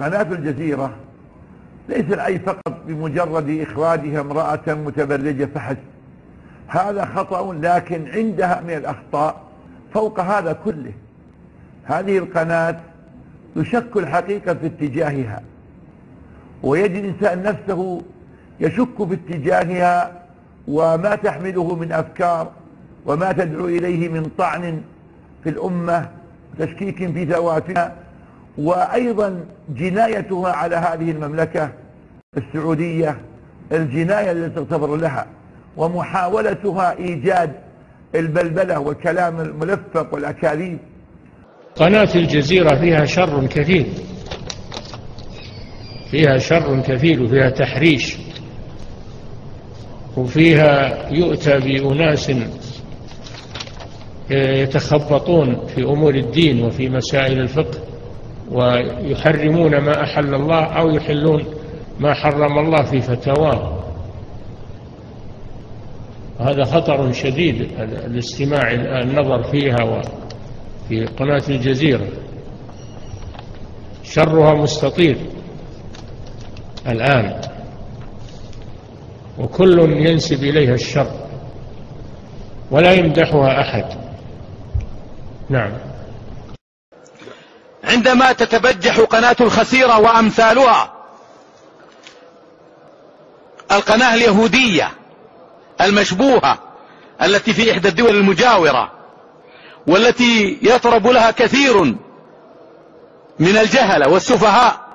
قناة الجزيرة ليس العيب فقط بمجرد إخراجها امرأة متبرجة فحسب. هذا خطأ لكن عندها من الأخطاء فوق هذا كله. هذه القناة يشك الحقيقة في اتجاهها ويجد الإنسان نفسه يشك في اتجاهها وما تحمله من أفكار وما تدعو إليه من طعن في الأمة تشكيك في ذواتها وأيضا جنايتها على هذه المملكة السعودية الجناية التي تغتفر لها ومحاولتها إيجاد البلبلة والكلام الملفق والأكاذيب. قناة الجزيرة فيها شر كثير فيها شر كثير وفيها تحريش وفيها يؤتى بأناس يتخبطون في أمور الدين وفي مسائل الفقه. ويحرمون ما أحل الله أو يحلون ما حرم الله في فتواه هذا خطر شديد الاستماع النظر فيها وفي قناة الجزيرة. شرها مستطير الآن وكل ينسب إليها الشر ولا يمدحها أحد. نعم. عندما تتبجح قناة الخسيرة وأمثالها. القناة اليهودية المشبوهة التي في إحدى الدول المجاورة والتي يطرب لها كثير من الجهلة والسفهاء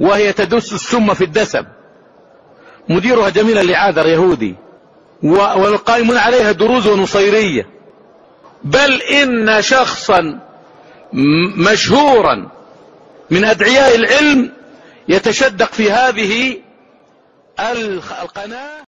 وهي تدس السم في الدسم. مديرها جميل العاذر يهودي والقائمون عليها دروز ونصيرية بل إن شخصا مشهورا من أدعياء العلم يتشدق في هذه القناة